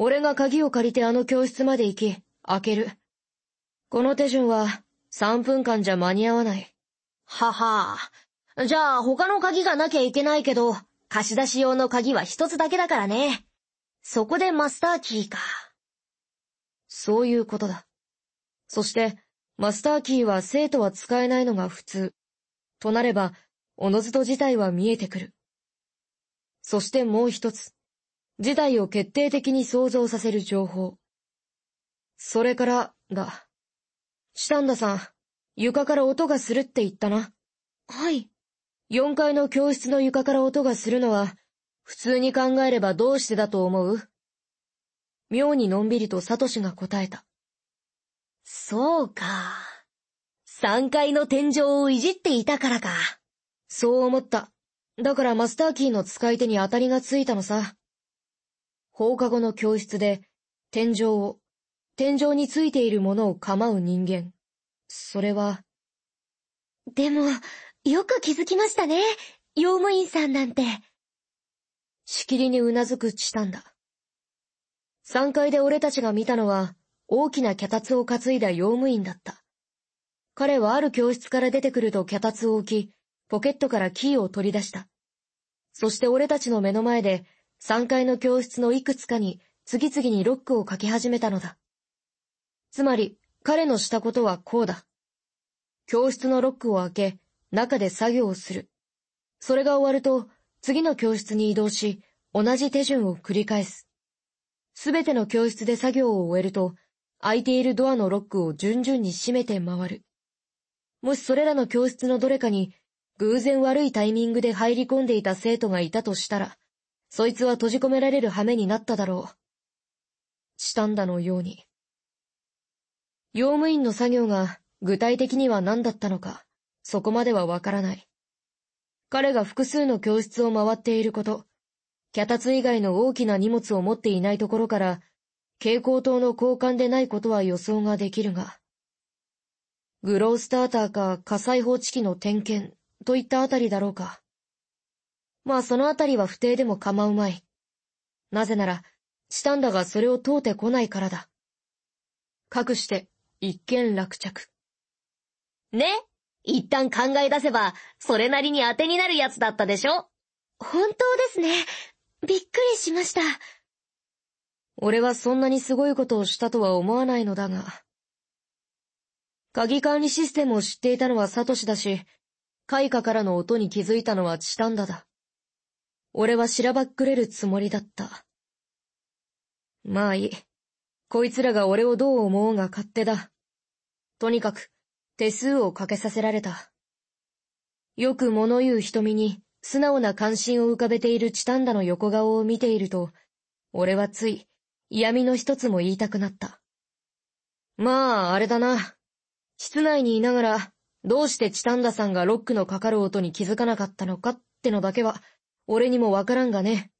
俺が鍵を借りてあの教室まで行き、開ける。この手順は3分間じゃ間に合わない。ははじゃあ他の鍵がなきゃいけないけど、貸し出し用の鍵は一つだけだからね。そこでマスターキーか。そういうことだ。そして、マスターキーは生徒は使えないのが普通。となれば、おのずと事態は見えてくる。そしてもう一つ。事態を決定的に想像させる情報。それから、だ。シタンダさん、床から音がするって言ったな。はい。4階の教室の床から音がするのは、普通に考えればどうしてだと思う？妙にのんびりとサトシが答えた。そうか。3階の天井をいじっていたからか。そう思った。だからマスターキーの使い手に当たりがついたのさ。放課後の教室で、天井を、天井についているものを構う人間。それは。でも、よく気づきましたね。用務員さんなんて。しきりにうなずくチタンだ。3階で俺たちが見たのは、大きな脚立を担いだ用務員だった。彼はある教室から出てくると脚立を置き、ポケットからキーを取り出した。そして俺たちの目の前で、3階の教室のいくつかに次々にロックをかけ始めたのだ。つまり、彼のしたことはこうだ。教室のロックを開け、中で作業をする。それが終わると、次の教室に移動し、同じ手順を繰り返す。すべての教室で作業を終えると、開いているドアのロックを順々に閉めて回る。もしそれらの教室のどれかに、偶然悪いタイミングで入り込んでいた生徒がいたとしたら、そいつは閉じ込められる羽目になっただろう。チタンダのように。用務員の作業が具体的には何だったのか、そこまではわからない。彼が複数の教室を回っていること、脚立以外の大きな荷物を持っていないところから、蛍光灯の交換でないことは予想ができるが、グロースターターか火災報知器の点検といったあたりだろうか。まあそのあたりは不定でも構うまい。なぜなら、チタンダがそれを通ってこないからだ。かくして、一見落着。ね？一旦考え出せば、それなりに当てになるやつだったでしょ？本当ですね。びっくりしました。俺はそんなにすごいことをしたとは思わないのだが。鍵管理システムを知っていたのはサトシだし、開花からの音に気づいたのはチタンダだ。俺はしらばっくれるつもりだった。まあいい。こいつらが俺をどう思おうが勝手だ。とにかく、手数をかけさせられた。よく物言う瞳に素直な関心を浮かべているチタンダの横顔を見ていると、俺はつい嫌味の一つも言いたくなった。まあ、あれだな。室内にいながら、どうしてチタンダさんがロックのかかる音に気づかなかったのかってのだけは、俺にもわからんがね。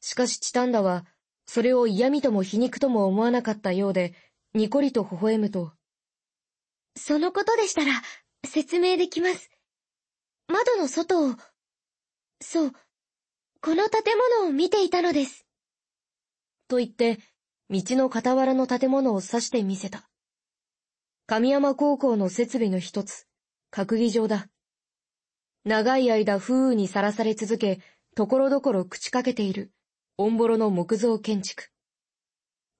しかしチタンダは、それを嫌味とも皮肉とも思わなかったようで、にこりと微笑むと、そのことでしたら、説明できます。窓の外を、そう、この建物を見ていたのです。と言って、道の傍らの建物を指してみせた。神山高校の設備の一つ、閣議場だ。長い間風雨にさらされ続け、ところどころ朽ちかけている、オンボロの木造建築。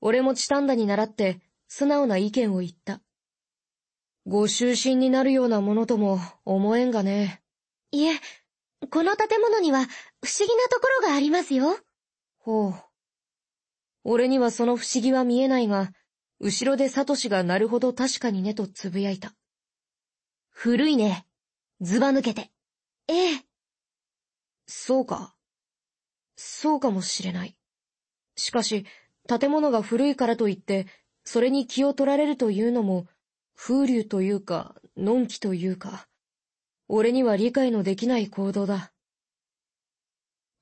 俺もチタンダに倣って、素直な意見を言った。ご就寝になるようなものとも思えんがね。いえ、この建物には不思議なところがありますよ。ほう。俺にはその不思議は見えないが、後ろでサトシがなるほど確かにねと呟いた。古いね。ずば抜けて。ええ。そうか。そうかもしれない。しかし、建物が古いからといって、それに気を取られるというのも、風流というか、のんきというか、俺には理解のできない行動だ。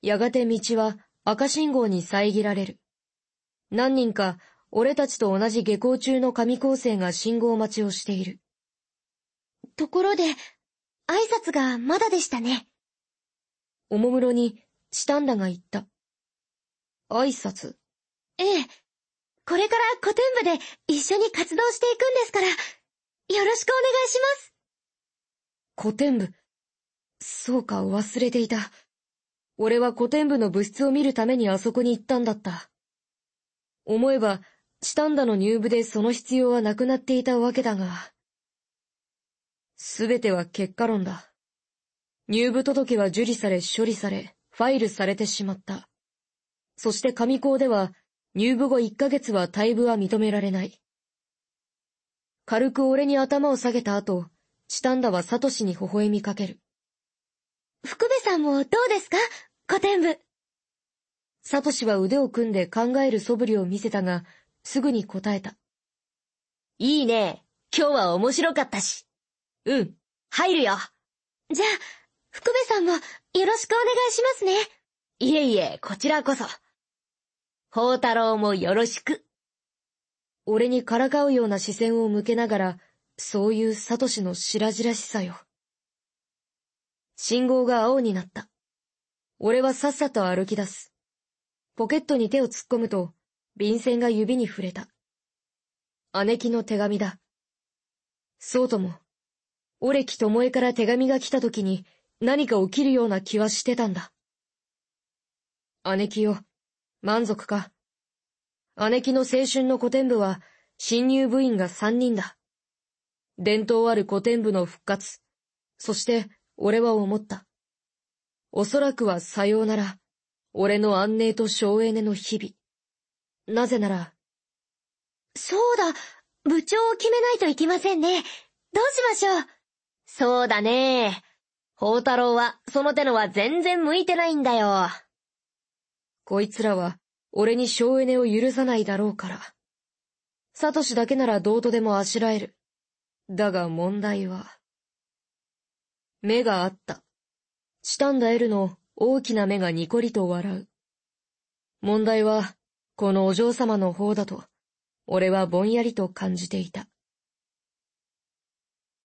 やがて道は赤信号に遮られる。何人か、俺たちと同じ下校中の神高生が信号待ちをしている。ところで、挨拶がまだでしたね。おもむろに、チタンダが言った。挨拶？ええ。これから古典部で一緒に活動していくんですから、よろしくお願いします。古典部？そうか、忘れていた。俺は古典部の部室を見るためにあそこに行ったんだった。思えば、チタンダの入部でその必要はなくなっていたわけだが。すべては結果論だ。入部届は受理され処理され、ファイルされてしまった。そして上校では、入部後1ヶ月は退部は認められない。軽く俺に頭を下げた後、チタンダはサトシに微笑みかける。福部さんもどうですか？古典部。サトシは腕を組んで考える素振りを見せたが、すぐに答えた。いいね。今日は面白かったし。うん、入るよ。じゃあ、福部さんもよろしくお願いしますね。いえいえ、こちらこそ。宝太郎もよろしく。俺にからかうような視線を向けながら、そういうサトシの白々しさよ。信号が青になった。俺はさっさと歩き出す。ポケットに手を突っ込むと、便箋が指に触れた。姉貴の手紙だ。そうとも、オレキともえから手紙が来た時に何か起きるような気はしてたんだ。姉貴よ、満足か。姉貴の青春の古典部は新入部員が三人だ。伝統ある古典部の復活。そして俺は思った。おそらくはさようなら、俺の安寧と省エネの日々。なぜなら、そうだ、部長を決めないといけませんね。どうしましょう。そうだね。宝太郎は、その手のは全然向いてないんだよ。こいつらは、俺に省エネを許さないだろうから。サトシだけならどうとでもあしらえる。だが問題は、目があった。チタンダエルの大きな目がニコリと笑う。問題は、このお嬢様の方だと、俺はぼんやりと感じていた。